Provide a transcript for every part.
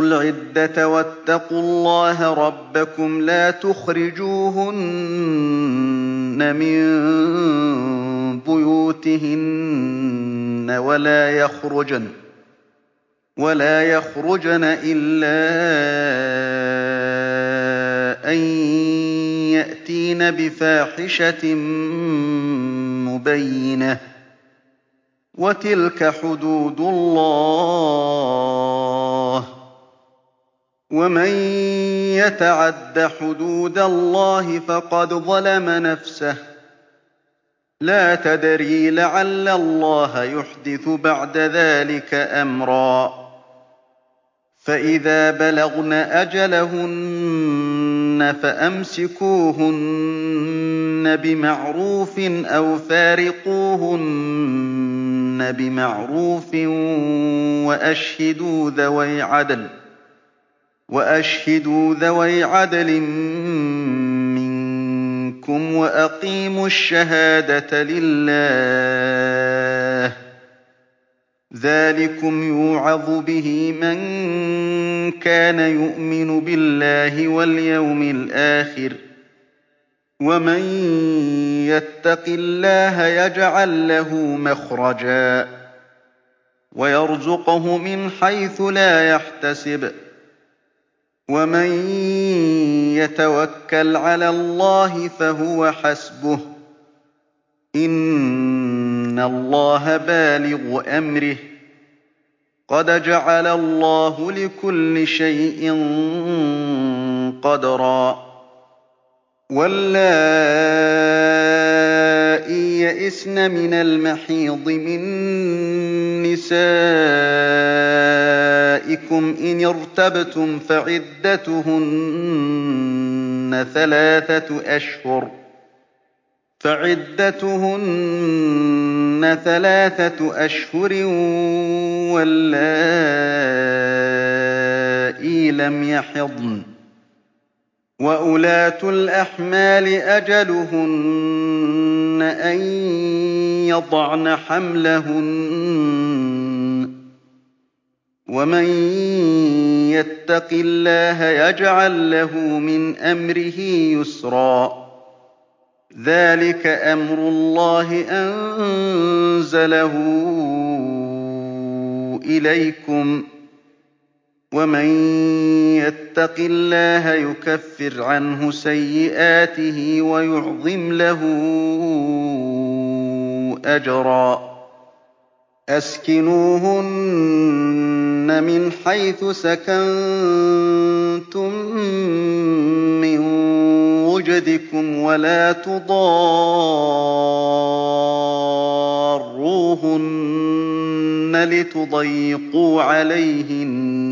الْعِدَّةَ وَاتَّقُوا اللَّهَ رَبَّكُمْ ۖ لَا تُخْرِجُوهُنَّ مِن بُيُوتِهِنَّ وَلَا يَخْرُجْنَ إِلَّا أَن يَأْتِينَ بِفَاحِشَةٍ مُّبَيِّنَةٍ ۚ. وَتِلْكَ حُدُودُ اللَّهِ ۚ وَمَن يَتَعَدَّ حُدُودَ اللَّهِ فَقَدْ ظَلَمَ نَفْسَهُ ۚ لَا تَدْرِي لَعَلَّ اللَّهَ يُحْدِثُ بَعْدَ ذَٰلِكَ أَمْرًا فَإِذَا بَلَغْنَ أَجَلَهُنَّ فَأَمْسِكُوهُنَّ بِمَعْرُوفٍ أَوْ فَارِقُوهُنَّ بِمَعْرُوفٍ وَأَشْهِدُوا ذَوَيْ عَدْلٍ مِّنكُمْ وَأَقِيمُوا الشَّهَادَةَ لِلَّهِ ۚ. ذَٰلِكُمْ يُوعَظُ بِهِ مَن كَانَ يُؤْمِنُ بِاللَّهِ وَالْيَوْمِ الْآخِرِ ۚ. وَمَن يَتَّقِ اللَّهَ يَجْعَل لَّهُ مَخْرَجًا. وَيَرْزُقْهُ مِنْ حَيْثُ لَا يَحْتَسِبُ ۚ. وَمَن يَتَوَكَّلْ عَلَى اللَّهِ فَهُوَ حَسْبُهُ ۚ إِنَّ اللَّهَ بَالِغُ أَمْرِهِ ۚ قَدْ جَعَلَ اللَّهُ لِكُلِّ شَيْءٍ قَدْرًا وَاللَّائِي يَئِسْنَ مِنَ الْمَحِيضِ مِن نِّسَائِكُمْ إِنِ ارْتَبْتُمْ فَعِدَّتُهُنَّ ثَلَاثَةُ أَشْهُرٍ ۖ. وَاللَّائِي لَمْ يَحِضْنَ ۚ. وَأُولَاتُ الْأَحْمَالِ أَجَلُهُنَّ أَن يَضَعْنَ حَمْلَهُنَّ ۚ وَمَن يَتَّقِ اللَّهَ يَجْعَل لَّهُ مِنْ أَمْرِهِ يُسْرًا ذَٰلِكَ أَمْرُ اللَّهِ أَنزَلَهُ إِلَيْكُمْ ۚ وَمَن يَتَّقِ اللَّهَ يُكَفِّرْ عَنْهُ سَيِّئَاتِهِ وَيُعْظِمْ لَهُ أَجْرًا أَسْكِنُوهُنَّ مِنْ حَيْثُ سَكَنتُم مِّن وُجْدِكُمْ وَلَا تُضَارُّوهُنَّ لِتُضَيِّقُوا عَلَيْهِنَّ ۚ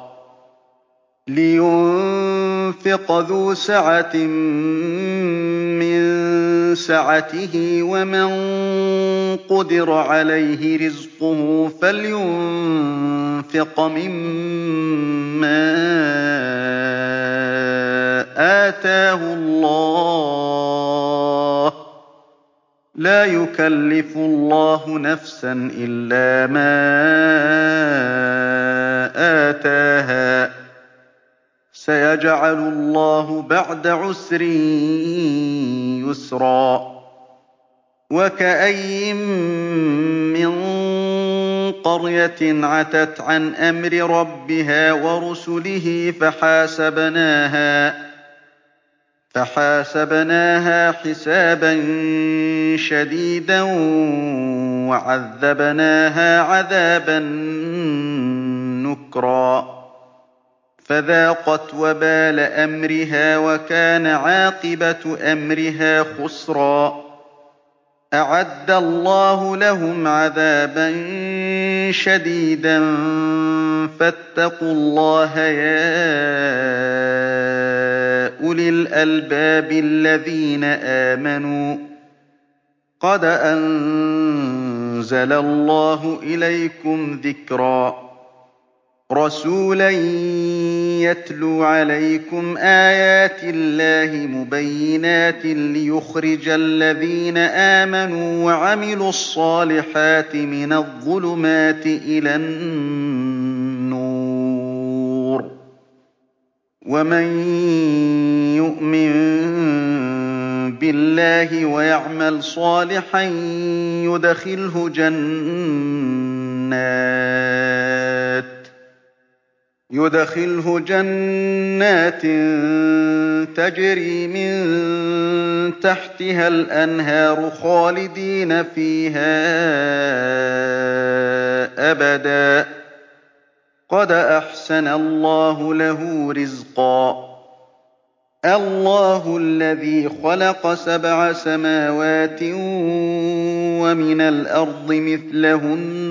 لِيُنفِقْ ذُو سَعَةٍ مِّن سَعَتِهِ ۖ وَمَن قُدِرَ عَلَيْهِ رِزْقُهُ فَلْيُنفِقْ مِمَّا آتَاهُ اللَّهُ ۚ. لَا يُكَلِّفُ اللَّهُ نَفْسًا إِلَّا مَا آتَاهَا ۚ. سَيَجْعَلُ اللَّهُ بَعْدَ عُسْرٍ يُسْرًا. وَكَأَيِّن مِّن قَرْيَةٍ عَتَتْ عَنْ أَمْرِ رَبِّهَا وَرُسُلِهِ فَحَاسَبْنَاهَا حِسَابًا شَدِيدًا وَعَذَّبْنَاهَا عَذَابًا نُّكْرًا. فَذَاقَتْ وَبَالَ أَمْرِهَا وَكَانَ عَاقِبَةُ أَمْرِهَا خُسْرًا. أَعَدَّ اللَّهُ لَهُمْ عَذَابًا شَدِيدًا. فَاتَّقُوا اللَّهَ يَا أُولِي الْأَلْبَابِ الَّذِينَ آمَنُوا. قَدْ أَنزَلَ اللَّهُ إِلَيْكُمْ ذِكْرًا. رَّسُولًا يَتْلُو عَلَيْكُمْ آيَاتِ اللَّهِ مُبَيِّنَاتٍ لِّيُخْرِجَ الَّذِينَ آمَنُوا وَعَمِلُوا الصَّالِحَاتِ مِنَ الظُّلُمَاتِ إِلَى النُّورِ ۚ. وَمَن يُؤْمِن بِاللَّهِ وَيَعْمَلْ صَالِحًا يُدْخِلْهُ جَنَّاتٍ تَجْرِي مِن تَحْتِهَا الْأَنْهَارُ خَالِدِينَ فِيهَا أَبَدًا ۖ. قَدْ أَحْسَنَ اللَّهُ لَهُ رِزْقًا. اللَّهُ الَّذِي خَلَقَ سَبْعَ سَمَاوَاتٍ وَمِنَ الْأَرْضِ مِثْلَهُنَّ